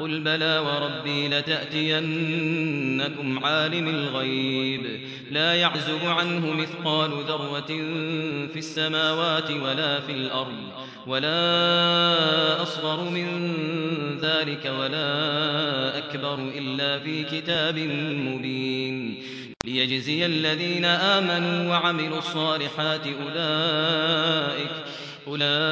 قل بلى وربي لتأتينكم عالم الغيب لا يعزب عنه مثقال ذرة في السماوات ولا في الأرض ولا أصغر من ذلك ولا أكبر إلا في كتاب مبين ليجزي الذين آمنوا وعملوا الصالحات أولئك أولئك